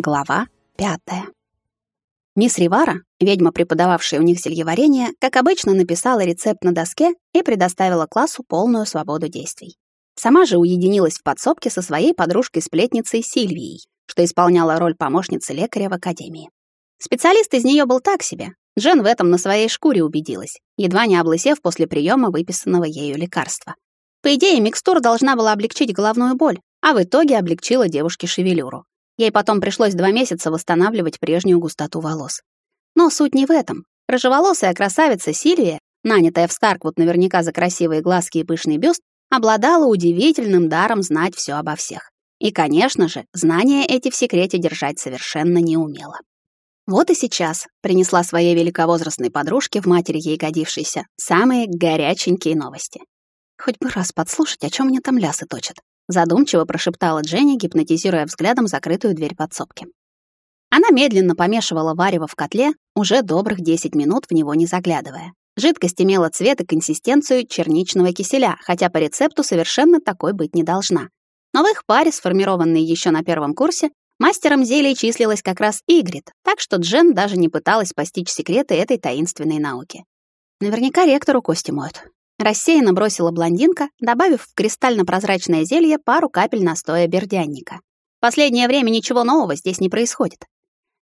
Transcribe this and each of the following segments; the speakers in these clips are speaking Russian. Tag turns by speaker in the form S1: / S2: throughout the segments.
S1: Глава пятая. Мисс Ривара, ведьма, преподававшая у них зельеварение, как обычно написала рецепт на доске и предоставила классу полную свободу действий. Сама же уединилась в подсобке со своей подружкой-сплетницей Сильвией, что исполняла роль помощницы лекаря в академии. Специалист из нее был так себе. Джен в этом на своей шкуре убедилась, едва не облысев после приема выписанного ею лекарства. По идее, микстура должна была облегчить головную боль, а в итоге облегчила девушке шевелюру. Ей потом пришлось два месяца восстанавливать прежнюю густоту волос. Но суть не в этом. Рыжеволосая красавица Сильвия, нанятая в Старквуд наверняка за красивые глазки и пышный бюст, обладала удивительным даром знать все обо всех. И, конечно же, знания эти в секрете держать совершенно не умела. Вот и сейчас принесла своей великовозрастной подружке, в матери ей годившейся, самые горяченькие новости. Хоть бы раз подслушать, о чем мне там лясы точат задумчиво прошептала Дженни, гипнотизируя взглядом закрытую дверь подсобки. Она медленно помешивала варево в котле, уже добрых 10 минут в него не заглядывая. Жидкость имела цвет и консистенцию черничного киселя, хотя по рецепту совершенно такой быть не должна. Но в их паре, сформированной еще на первом курсе, мастером зелий числилась как раз Игрит, так что Джен даже не пыталась постичь секреты этой таинственной науки. Наверняка ректору кости моют. Рассеянно бросила блондинка, добавив в кристально-прозрачное зелье пару капель настоя бердянника. Последнее время ничего нового здесь не происходит.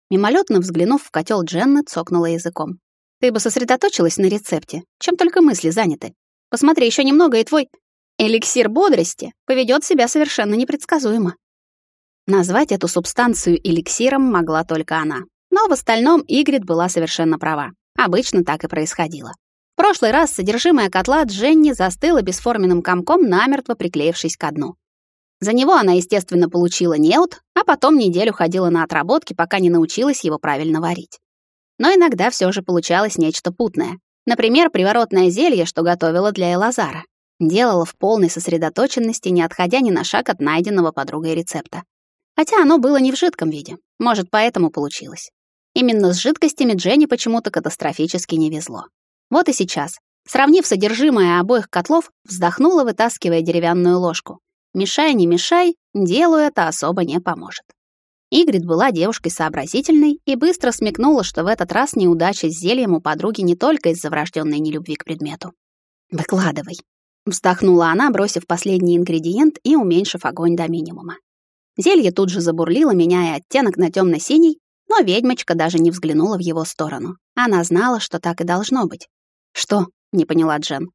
S1: Мимолетно взглянув в котел Дженны, цокнула языком. Ты бы сосредоточилась на рецепте, чем только мысли заняты. Посмотри еще немного, и твой эликсир бодрости поведет себя совершенно непредсказуемо. Назвать эту субстанцию эликсиром могла только она. Но в остальном Игрит была совершенно права. Обычно так и происходило. В прошлый раз содержимое котла Дженни застыло бесформенным комком, намертво приклеившись к дну. За него она, естественно, получила неуд, а потом неделю ходила на отработки, пока не научилась его правильно варить. Но иногда все же получалось нечто путное. Например, приворотное зелье, что готовила для Элазара. Делала в полной сосредоточенности, не отходя ни на шаг от найденного подругой рецепта. Хотя оно было не в жидком виде. Может, поэтому получилось. Именно с жидкостями Дженни почему-то катастрофически не везло. Вот и сейчас, сравнив содержимое обоих котлов, вздохнула, вытаскивая деревянную ложку. Мешай, не мешай, делу это особо не поможет. Игрит была девушкой сообразительной и быстро смекнула, что в этот раз неудача с зельем у подруги не только из-за врожденной нелюбви к предмету. «Выкладывай», — вздохнула она, бросив последний ингредиент и уменьшив огонь до минимума. Зелье тут же забурлило, меняя оттенок на темно синий но ведьмочка даже не взглянула в его сторону. Она знала, что так и должно быть. «Что?» — не поняла Джен.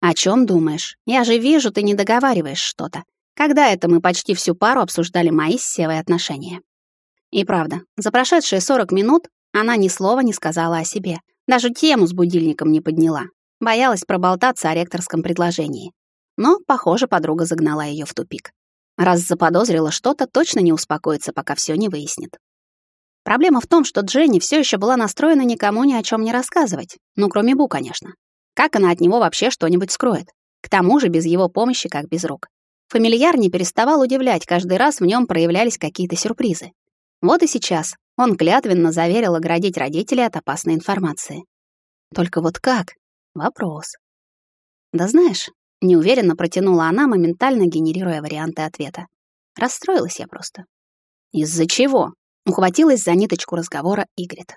S1: «О чем думаешь? Я же вижу, ты не договариваешь что-то. Когда это мы почти всю пару обсуждали мои с Севой отношения?» И правда, за прошедшие 40 минут она ни слова не сказала о себе. Даже тему с будильником не подняла. Боялась проболтаться о ректорском предложении. Но, похоже, подруга загнала ее в тупик. Раз заподозрила что-то, точно не успокоится, пока все не выяснит. Проблема в том, что Дженни все еще была настроена никому ни о чем не рассказывать. Ну, кроме Бу, конечно. Как она от него вообще что-нибудь скроет? К тому же без его помощи, как без рук. Фамильяр не переставал удивлять, каждый раз в нем проявлялись какие-то сюрпризы. Вот и сейчас он клятвенно заверил оградить родителей от опасной информации. Только вот как? Вопрос. Да знаешь, неуверенно протянула она, моментально генерируя варианты ответа. Расстроилась я просто. Из-за чего? Ухватилась за ниточку разговора Игрит.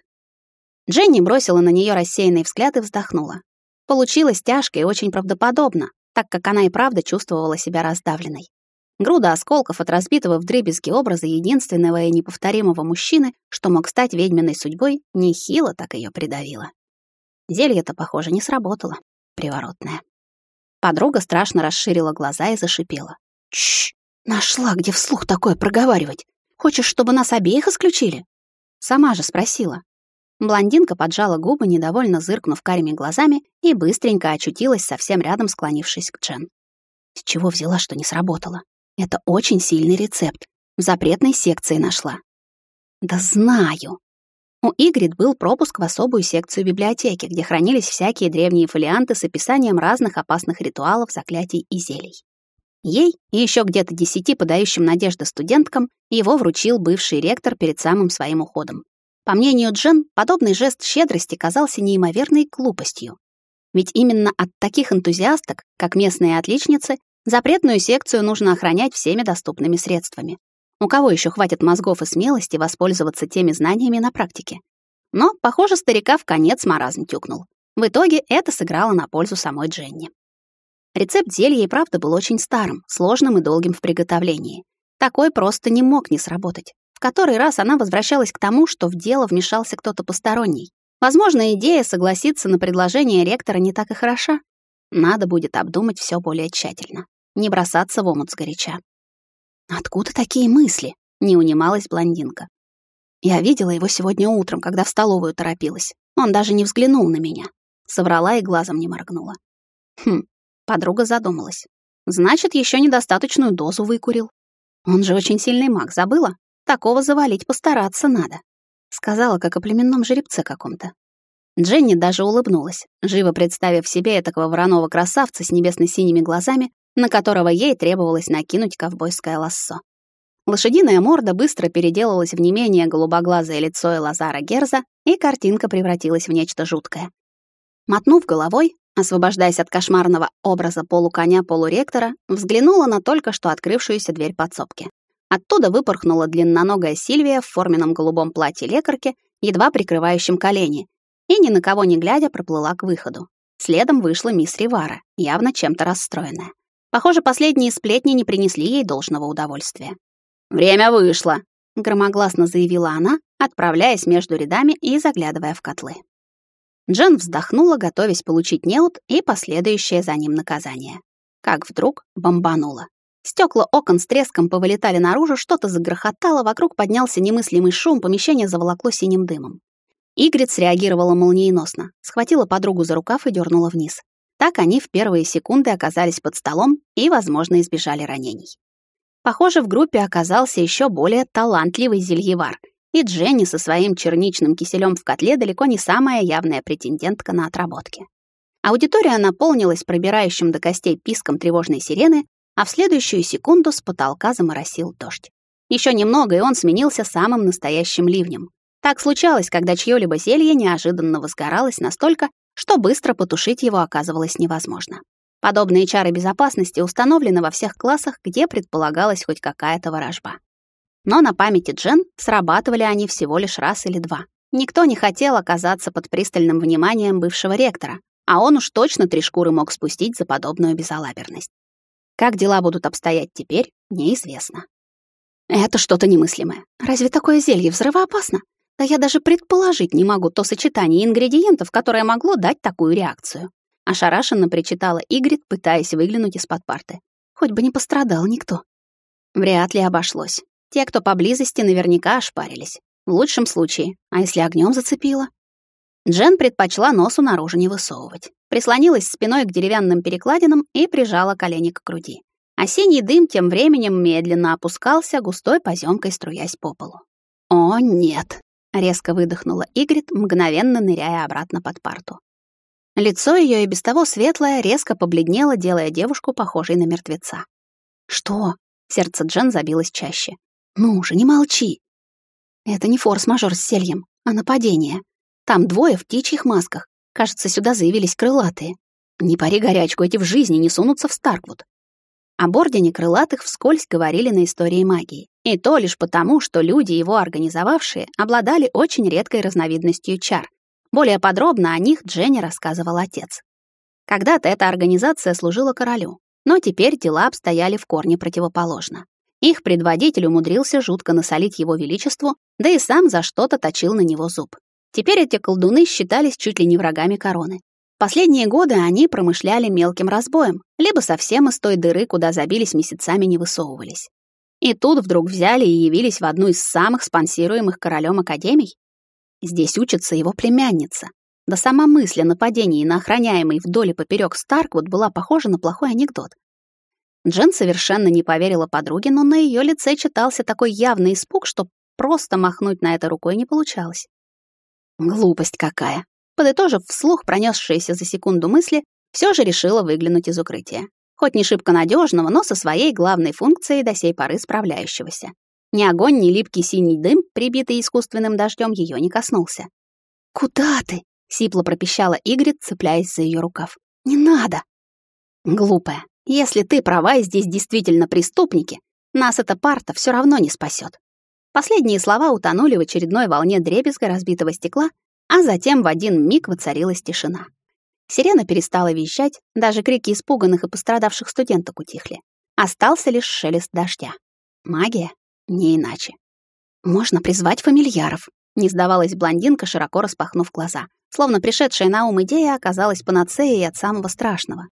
S1: Дженни бросила на нее рассеянный взгляд и вздохнула. Получилось тяжко и очень правдоподобно, так как она и правда чувствовала себя раздавленной. Груда осколков от разбитого вдребезги образа единственного и неповторимого мужчины, что мог стать ведьминой судьбой, нехило так ее придавило. Зелье-то, похоже, не сработало. Приворотное. Подруга страшно расширила глаза и зашипела. «Чш! Нашла, где вслух такое проговаривать! Хочешь, чтобы нас обеих исключили?» Сама же спросила. Блондинка поджала губы, недовольно зыркнув карими глазами, и быстренько очутилась совсем рядом, склонившись к Джен. С чего взяла, что не сработало? Это очень сильный рецепт. В запретной секции нашла. Да знаю. У Игрид был пропуск в особую секцию библиотеки, где хранились всякие древние фолианты с описанием разных опасных ритуалов, заклятий и зелий. Ей и еще где-то десяти подающим надежды студенткам его вручил бывший ректор перед самым своим уходом. По мнению Джен, подобный жест щедрости казался неимоверной глупостью. Ведь именно от таких энтузиасток, как местные отличницы, запретную секцию нужно охранять всеми доступными средствами. У кого еще хватит мозгов и смелости воспользоваться теми знаниями на практике? Но, похоже, старика в конец маразм тюкнул. В итоге это сыграло на пользу самой Дженни. Рецепт зелья и правда был очень старым, сложным и долгим в приготовлении. Такой просто не мог не сработать. В который раз она возвращалась к тому, что в дело вмешался кто-то посторонний. Возможно, идея согласиться на предложение ректора не так и хороша. Надо будет обдумать все более тщательно. Не бросаться в омут сгоряча. «Откуда такие мысли?» — не унималась блондинка. «Я видела его сегодня утром, когда в столовую торопилась. Он даже не взглянул на меня». Соврала и глазом не моргнула. Хм, подруга задумалась. Значит, еще недостаточную дозу выкурил. Он же очень сильный маг, забыла? Такого завалить постараться надо. Сказала, как о племенном жеребце каком-то. Дженни даже улыбнулась, живо представив себе этакого вороного красавца с небесно-синими глазами, на которого ей требовалось накинуть ковбойское лассо. Лошадиная морда быстро переделалась в не менее голубоглазое лицо Элазара Герза, и картинка превратилась в нечто жуткое. Мотнув головой, освобождаясь от кошмарного образа полуконя-полуректора, взглянула на только что открывшуюся дверь подсобки. Оттуда выпорхнула длинноногая Сильвия в форменном голубом платье лекарки, едва прикрывающем колени, и ни на кого не глядя проплыла к выходу. Следом вышла мисс Ривара, явно чем-то расстроенная. Похоже, последние сплетни не принесли ей должного удовольствия. «Время вышло», — громогласно заявила она, отправляясь между рядами и заглядывая в котлы. Джен вздохнула, готовясь получить неуд и последующее за ним наказание. Как вдруг бомбануло. Стекла окон с треском повылетали наружу, что-то загрохотало, вокруг поднялся немыслимый шум, помещение заволокло синим дымом. Игрит среагировала молниеносно, схватила подругу за рукав и дернула вниз. Так они в первые секунды оказались под столом и, возможно, избежали ранений. Похоже, в группе оказался еще более талантливый зельевар, и Дженни со своим черничным киселем в котле далеко не самая явная претендентка на отработки. Аудитория наполнилась пробирающим до костей писком тревожной сирены, а в следующую секунду с потолка заморосил дождь. Еще немного, и он сменился самым настоящим ливнем. Так случалось, когда чьё-либо зелье неожиданно возгоралось настолько, что быстро потушить его оказывалось невозможно. Подобные чары безопасности установлены во всех классах, где предполагалась хоть какая-то ворожба. Но на памяти Джен срабатывали они всего лишь раз или два. Никто не хотел оказаться под пристальным вниманием бывшего ректора, а он уж точно три шкуры мог спустить за подобную безалаберность. Как дела будут обстоять теперь, неизвестно. Это что-то немыслимое. Разве такое зелье взрывоопасно? Да я даже предположить не могу то сочетание ингредиентов, которое могло дать такую реакцию. Ошарашенно причитала Игрит, пытаясь выглянуть из-под парты. Хоть бы не пострадал никто. Вряд ли обошлось. Те, кто поблизости, наверняка ошпарились. В лучшем случае. А если огнем зацепило? Джен предпочла носу наружу не высовывать. Прислонилась спиной к деревянным перекладинам и прижала колени к груди. Осенний дым тем временем медленно опускался, густой поземкой струясь по полу. «О, нет!» — резко выдохнула Игрит, мгновенно ныряя обратно под парту. Лицо ее и без того светлое резко побледнело, делая девушку похожей на мертвеца. «Что?» — сердце Джен забилось чаще. «Ну же, не молчи!» «Это не форс-мажор с сельем, а нападение. Там двое в птичьих масках. Кажется, сюда заявились крылатые. Не пари горячку, эти в жизни не сунутся в Старквуд». Об Ордене Крылатых вскользь говорили на истории магии. И то лишь потому, что люди, его организовавшие, обладали очень редкой разновидностью чар, более подробно о них Дженни рассказывал отец. Когда-то эта организация служила королю, но теперь дела обстояли в корне противоположно. Их предводитель умудрился жутко насолить его величеству, да и сам за что-то точил на него зуб. Теперь эти колдуны считались чуть ли не врагами короны. Последние годы они промышляли мелким разбоем, либо совсем из той дыры, куда забились месяцами, не высовывались. И тут вдруг взяли и явились в одну из самых спонсируемых королем академий? Здесь учится его племянница. Да сама мысль о нападении на охраняемый вдоль и поперёк Старквуд была похожа на плохой анекдот. Джен совершенно не поверила подруге, но на её лице читался такой явный испуг, что просто махнуть на это рукой не получалось. Глупость какая. Подытожив вслух пронесшиеся за секунду мысли, все же решила выглянуть из укрытия. Хоть не шибко надежного, но со своей главной функцией до сей поры справляющегося. Ни огонь, ни липкий синий дым, прибитый искусственным дождем, ее не коснулся. «Куда ты?» — сипло пропищала Игрит, цепляясь за ее рукав. «Не надо!» «Глупая, если ты права и здесь действительно преступники, Нас эта парта все равно не спасет. Последние слова утонули в очередной волне дребезга разбитого стекла, а затем в один миг воцарилась тишина. Сирена перестала вещать, даже крики испуганных и пострадавших студенток утихли. Остался лишь шелест дождя. Магия? Не иначе. Можно призвать фамильяров. Не сдавалась блондинка, широко распахнув глаза. Словно пришедшая на ум идея оказалась панацеей от самого страшного.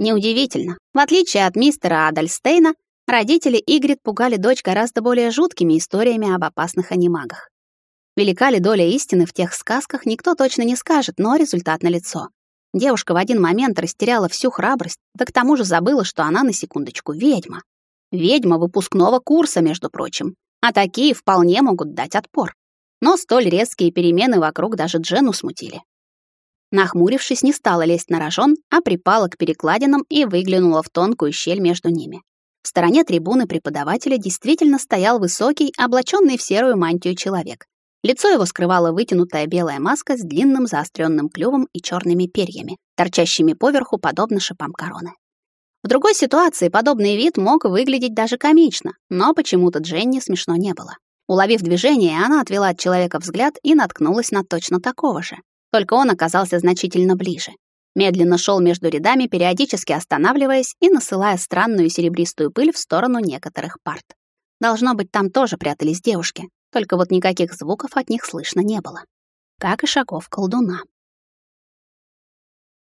S1: Неудивительно. В отличие от мистера Адальстейна, родители Игрит пугали дочь гораздо более жуткими историями об опасных анимагах. Велика ли доля истины в тех сказках, никто точно не скажет, но результат налицо. Девушка в один момент растеряла всю храбрость, да к тому же забыла, что она на секундочку ведьма. Ведьма выпускного курса, между прочим. А такие вполне могут дать отпор. Но столь резкие перемены вокруг даже Джену смутили. Нахмурившись, не стала лезть на рожон, а припала к перекладинам и выглянула в тонкую щель между ними. В стороне трибуны преподавателя действительно стоял высокий, облаченный в серую мантию человек. Лицо его скрывала вытянутая белая маска с длинным заостренным клювом и черными перьями, торчащими поверху, подобно шипам короны. В другой ситуации подобный вид мог выглядеть даже комично, но почему-то Дженни смешно не было. Уловив движение, она отвела от человека взгляд и наткнулась на точно такого же. Только он оказался значительно ближе. Медленно шел между рядами, периодически останавливаясь и насылая странную серебристую пыль в сторону некоторых парт. Должно быть, там тоже прятались девушки, только вот никаких звуков от них слышно не было. Как и шагов колдуна.